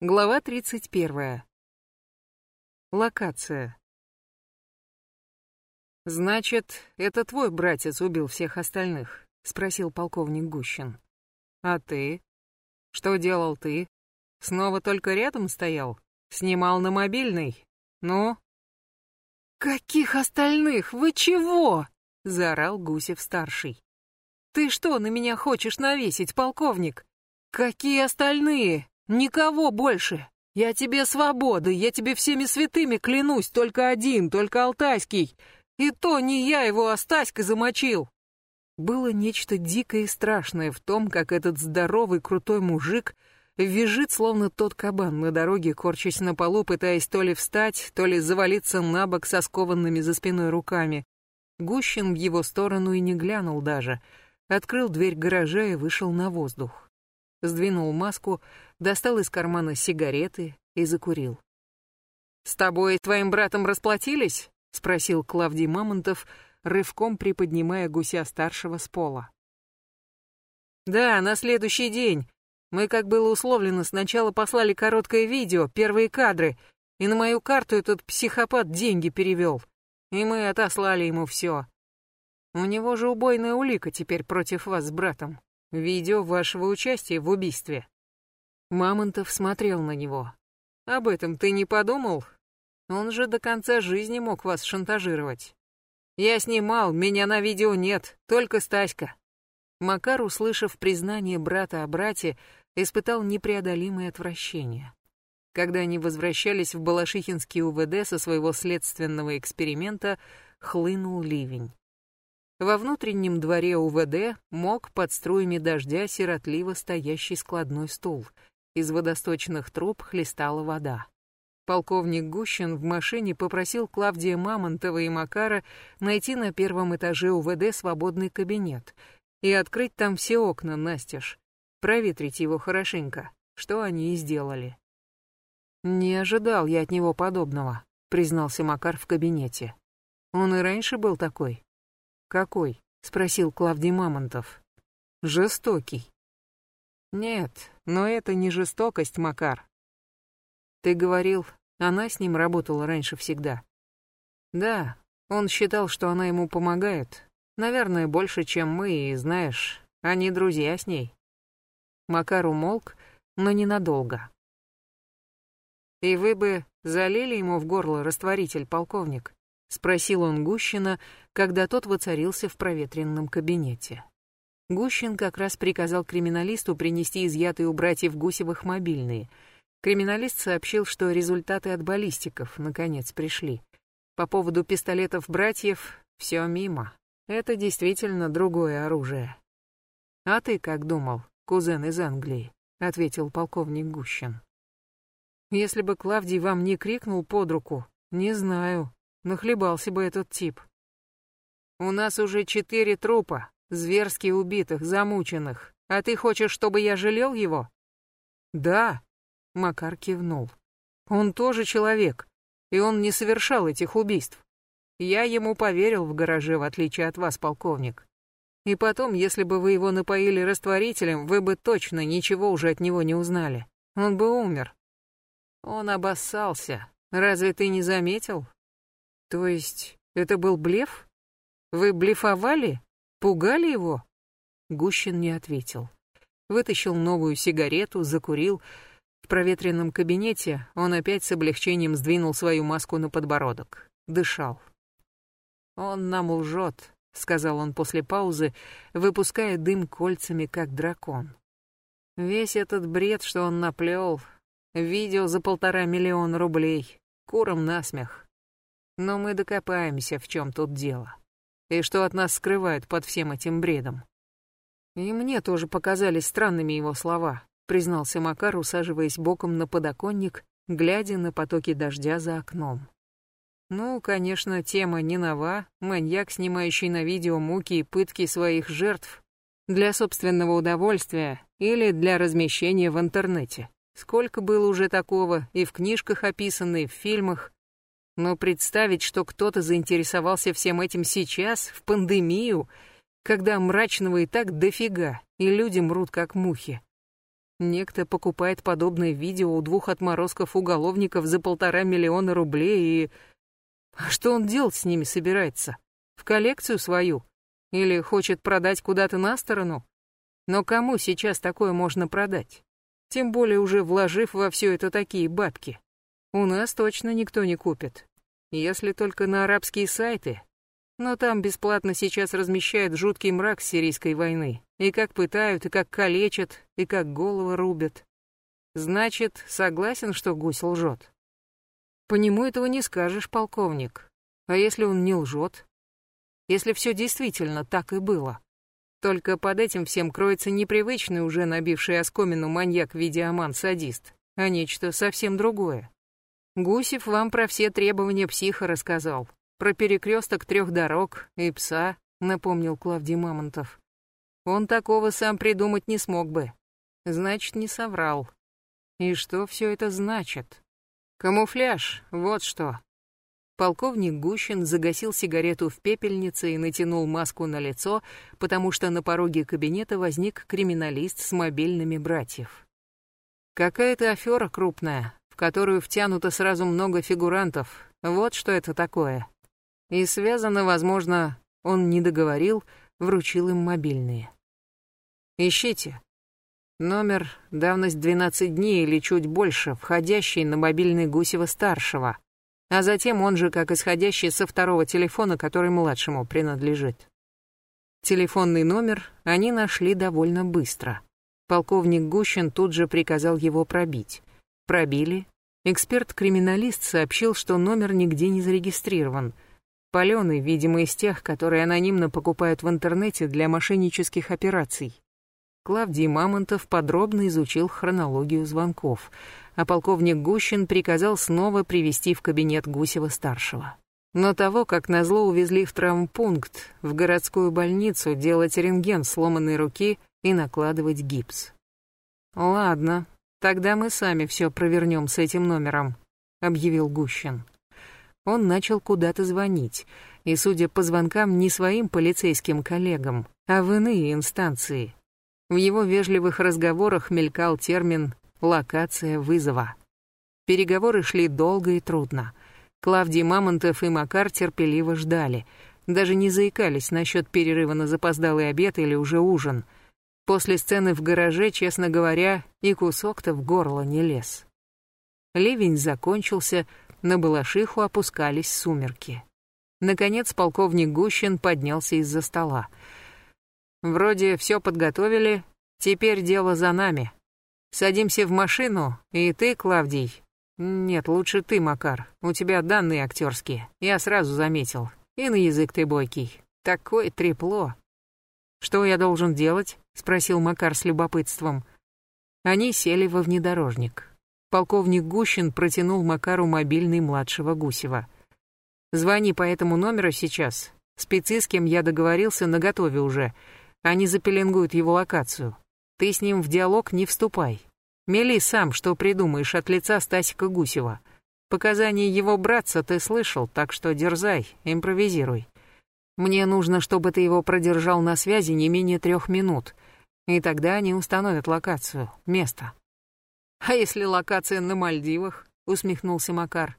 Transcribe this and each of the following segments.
Глава 31. Локация. «Значит, это твой братец убил всех остальных?» — спросил полковник Гущин. «А ты? Что делал ты? Снова только рядом стоял? Снимал на мобильный? Ну?» «Каких остальных? Вы чего?» — заорал Гусев-старший. «Ты что на меня хочешь навесить, полковник? Какие остальные? Никого больше. Я тебе свободы, я тебе всеми святыми клянусь, только один, только Алтайский. И то не я его, а Стаська замочил. Было нечто дикое и страшное в том, как этот здоровый крутой мужик визжит, словно тот кабан на дороге, корчась на полу, пытаясь то ли встать, то ли завалиться на бок со скованными за спиной руками. Гущин в его сторону и не глянул даже. Открыл дверь гаража и вышел на воздух сдвинул маску, достал из кармана сигареты и закурил. «С тобой и твоим братом расплатились?» — спросил Клавдий Мамонтов, рывком приподнимая гуся-старшего с пола. «Да, на следующий день. Мы, как было условлено, сначала послали короткое видео, первые кадры, и на мою карту этот психопат деньги перевел. И мы отослали ему все. У него же убойная улика теперь против вас с братом. Видео вашего участия в убийстве. Мамонтов смотрел на него. Об этом ты не подумал? Он же до конца жизни мог вас шантажировать. Я снимал, меня на видео нет, только Стаська. Макар, услышав признание брата о брате, испытал непреодолимое отвращение. Когда они возвращались в Балашихинский УВД со своего следственного эксперимента, хлынул ливень. Во внутреннем дворе УВД мог под струями дождя сиротливо стоящий складной стул. Из водосточных труб хлестала вода. Полковник Гущин в машине попросил Клавдия Мамонтова и Макара найти на первом этаже УВД свободный кабинет и открыть там все окна настежь, проветрить его хорошенько, что они и сделали. «Не ожидал я от него подобного», — признался Макар в кабинете. «Он и раньше был такой». «Какой?» — спросил Клавдий Мамонтов. «Жестокий». «Нет, но это не жестокость, Макар. Ты говорил, она с ним работала раньше всегда». «Да, он считал, что она ему помогает. Наверное, больше, чем мы, и, знаешь, они друзья с ней». Макар умолк, но ненадолго. «И вы бы залили ему в горло растворитель, полковник?» — спросил он Гущина, когда тот воцарился в проветренном кабинете. Гущин как раз приказал криминалисту принести изъятые у братьев Гусевых мобильные. Криминалист сообщил, что результаты от баллистиков наконец пришли. По поводу пистолетов братьев все мимо. Это действительно другое оружие. «А ты как думал, кузен из Англии?» — ответил полковник Гущин. «Если бы Клавдий вам не крикнул под руку, не знаю, Нахлебался бы этот тип. У нас уже четыре трупа, зверски убитых, замученных. А ты хочешь, чтобы я жалел его? Да, Макар кивнул. Он тоже человек, и он не совершал этих убийств. Я ему поверил в гараже, в отличие от вас, полковник. И потом, если бы вы его напоили растворителем, вы бы точно ничего уже от него не узнали. Он бы умер. Он обоссался. Разве ты не заметил? То есть это был блеф? Вы блефовали? Пугали его? Гущин не ответил. Вытащил новую сигарету, закурил. В проветренном кабинете он опять с облегчением сдвинул свою маску на подбородок. Дышал. «Он нам лжет», — сказал он после паузы, выпуская дым кольцами, как дракон. «Весь этот бред, что он наплел, видео за полтора миллиона рублей, куром насмех. Но мы докопаемся, в чем тут дело. И что от нас скрывают под всем этим бредом. И мне тоже показались странными его слова, признался Макар, усаживаясь боком на подоконник, глядя на потоки дождя за окном. Ну, конечно, тема не нова, маньяк, снимающий на видео муки и пытки своих жертв для собственного удовольствия или для размещения в интернете. Сколько было уже такого и в книжках описано, и в фильмах, но представить, что кто-то заинтересовался всем этим сейчас, в пандемию, когда мрачного и так дофига, и люди мрут как мухи. Некто покупает подобное видео у двух отморозков-уголовников за полтора миллиона рублей и... А что он делать с ними собирается? В коллекцию свою? Или хочет продать куда-то на сторону? Но кому сейчас такое можно продать? Тем более уже вложив во все это такие бабки. У нас точно никто не купит. Если только на арабские сайты. Но там бесплатно сейчас размещают жуткий мрак сирийской войны. И как пытают, и как калечат, и как головы рубят. Значит, согласен, что гусь лжет? По нему этого не скажешь, полковник. А если он не лжет? Если все действительно так и было? Только под этим всем кроется непривычный уже набивший оскомину маньяк-видеоман-садист, а нечто совсем другое. Гусев вам про все требования психа рассказал. Про перекресток трех дорог и пса, напомнил Клавдий Мамонтов. Он такого сам придумать не смог бы. Значит, не соврал. И что все это значит? Камуфляж, вот что. Полковник Гущин загасил сигарету в пепельнице и натянул маску на лицо, потому что на пороге кабинета возник криминалист с мобильными братьев. Какая-то афера крупная, которую втянуто сразу много фигурантов. Вот что это такое. И связано, возможно, он не договорил, вручил им мобильные. Ищите. Номер, давность 12 дней или чуть больше, входящий на мобильный Гусева-старшего, а затем он же как исходящий со второго телефона, который младшему принадлежит. Телефонный номер они нашли довольно быстро. Полковник Гущин тут же приказал его пробить. Пробили. Эксперт-криминалист сообщил, что номер нигде не зарегистрирован. Паленый, видимо, из тех, которые анонимно покупают в интернете для мошеннических операций. Клавдий Мамонтов подробно изучил хронологию звонков, а полковник Гущин приказал снова привести в кабинет Гусева-старшего. Но того, как назло увезли в травмпункт, в городскую больницу, делать рентген сломанной руки и накладывать гипс. «Ладно, тогда мы сами все провернем с этим номером», — объявил Гущин. Он начал куда-то звонить, и, судя по звонкам, не своим полицейским коллегам, а в иные инстанции, в его вежливых разговорах мелькал термин «локация вызова». Переговоры шли долго и трудно. Клавдий Мамонтов и Макар терпеливо ждали, даже не заикались насчет перерыва на запоздалый обед или уже ужин. После сцены в гараже, честно говоря, и кусок-то в горло не лез. Ливень закончился, на Балашиху опускались сумерки. Наконец полковник Гущин поднялся из-за стола. Вроде все подготовили, теперь дело за нами. Садимся в машину, и ты, Клавдий... Нет, лучше ты, Макар, у тебя данные актерские, я сразу заметил. И на язык ты бойкий. Такое трепло. Что я должен делать? Спросил Макар с любопытством. Они сели во внедорожник. Полковник Гущин протянул Макару мобильный младшего Гусева. «Звони по этому номеру сейчас. Спецы, с кем я договорился, наготове уже. Они запеленгуют его локацию. Ты с ним в диалог не вступай. Мели сам, что придумаешь от лица Стасика Гусева. Показания его братца ты слышал, так что дерзай, импровизируй. Мне нужно, чтобы ты его продержал на связи не менее трех минут, и тогда они установят локацию, место. А если локация на Мальдивах? Усмехнулся Макар.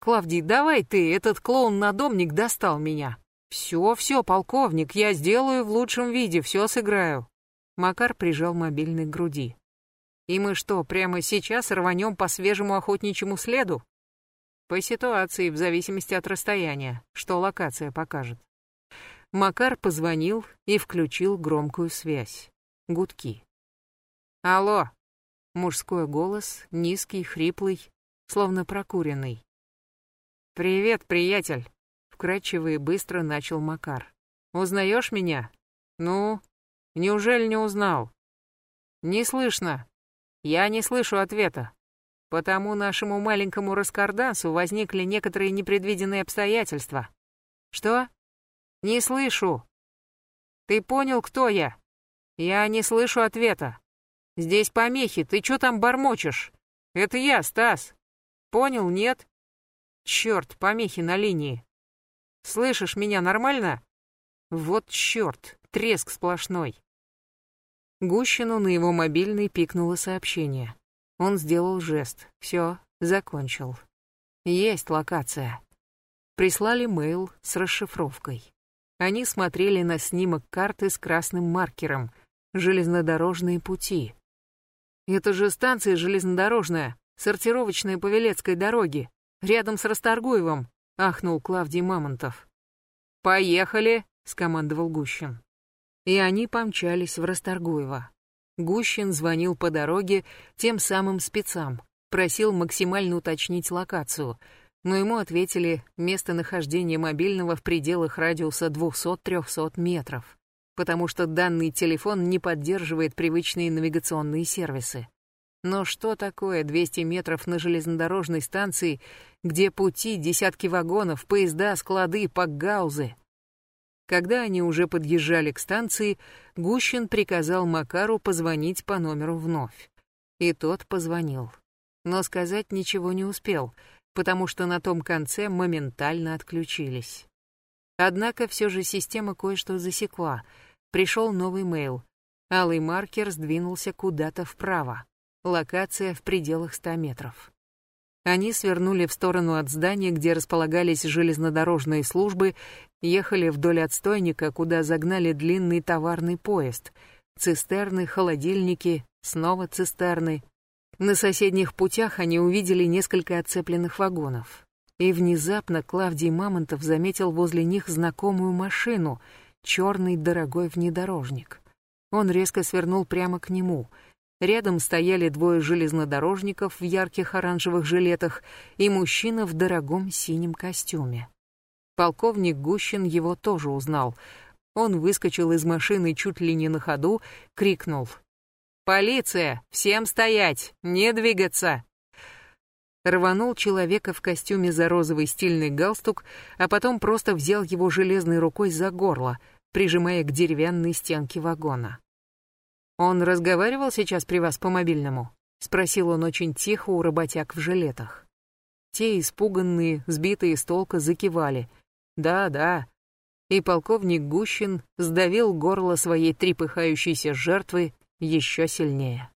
Клавдий, давай ты, этот клоун-надомник достал меня. «Все, все, полковник, я сделаю в лучшем виде, все сыграю». Макар прижал мобильный к груди. «И мы что, прямо сейчас рванем по свежему охотничьему следу?» «По ситуации, в зависимости от расстояния, что локация покажет». Макар позвонил и включил громкую связь. Гудки. «Алло!» Мужской голос, низкий, хриплый, словно прокуренный. «Привет, приятель!» вкрадчиво и быстро начал Макар. «Узнаешь меня? Ну, неужели не узнал?» «Не слышно. Я не слышу ответа. Потому нашему маленькому раскардансу возникли некоторые непредвиденные обстоятельства. Что? Не слышу. Ты понял, кто я? Я не слышу ответа. Здесь помехи, ты что там бормочешь? Это я, Стас. Понял, нет? Черт, помехи на линии. Слышишь меня нормально? Вот черт, треск сплошной. Гущину на его мобильный пикнуло сообщение. Он сделал жест. Все, закончил. Есть локация. Прислали мейл с расшифровкой. Они смотрели на снимок карты с красным маркером. Железнодорожные пути. Это же станция железнодорожная, сортировочная по Велецкой дороге, рядом с Расторгуевым, ахнул Клавдий Мамонтов. Поехали, скомандовал Гущин. И они помчались в Расторгуево. Гущин звонил по дороге тем самым спецам, просил максимально уточнить локацию, но ему ответили местонахождение мобильного в пределах радиуса 200-300 метров, потому что данный телефон не поддерживает привычные навигационные сервисы. Но что такое 200 метров на железнодорожной станции, где пути, десятки вагонов, поезда, склады, пакгаузы? Когда они уже подъезжали к станции, Гущин приказал Макару позвонить по номеру вновь. И тот позвонил. Но сказать ничего не успел, потому что на том конце моментально отключились. Однако все же система кое-что засекла. Пришел новый мейл. Алый маркер сдвинулся куда-то вправо. Локация в пределах 100 метров. Они свернули в сторону от здания, где располагались железнодорожные службы, ехали вдоль отстойника, куда загнали длинный товарный поезд. Цистерны, холодильники, снова цистерны. На соседних путях они увидели несколько отцепленных вагонов. И внезапно Клавдий Мамонтов заметил возле них знакомую машину, черный дорогой внедорожник. Он резко свернул прямо к нему — Рядом стояли двое железнодорожников в ярких оранжевых жилетах и мужчина в дорогом синем костюме. Полковник Гущин его тоже узнал. Он выскочил из машины чуть ли не на ходу, крикнул. «Полиция! Всем стоять! Не двигаться!» Рванул человека в костюме за розовый стильный галстук, а потом просто взял его железной рукой за горло, прижимая к деревянной стенке вагона. «Он разговаривал сейчас при вас по мобильному?» — спросил он очень тихо у работяг в жилетах. Те, испуганные, сбитые с толка, закивали. «Да, да». И полковник Гущин сдавил горло своей трепыхающейся жертвы еще сильнее.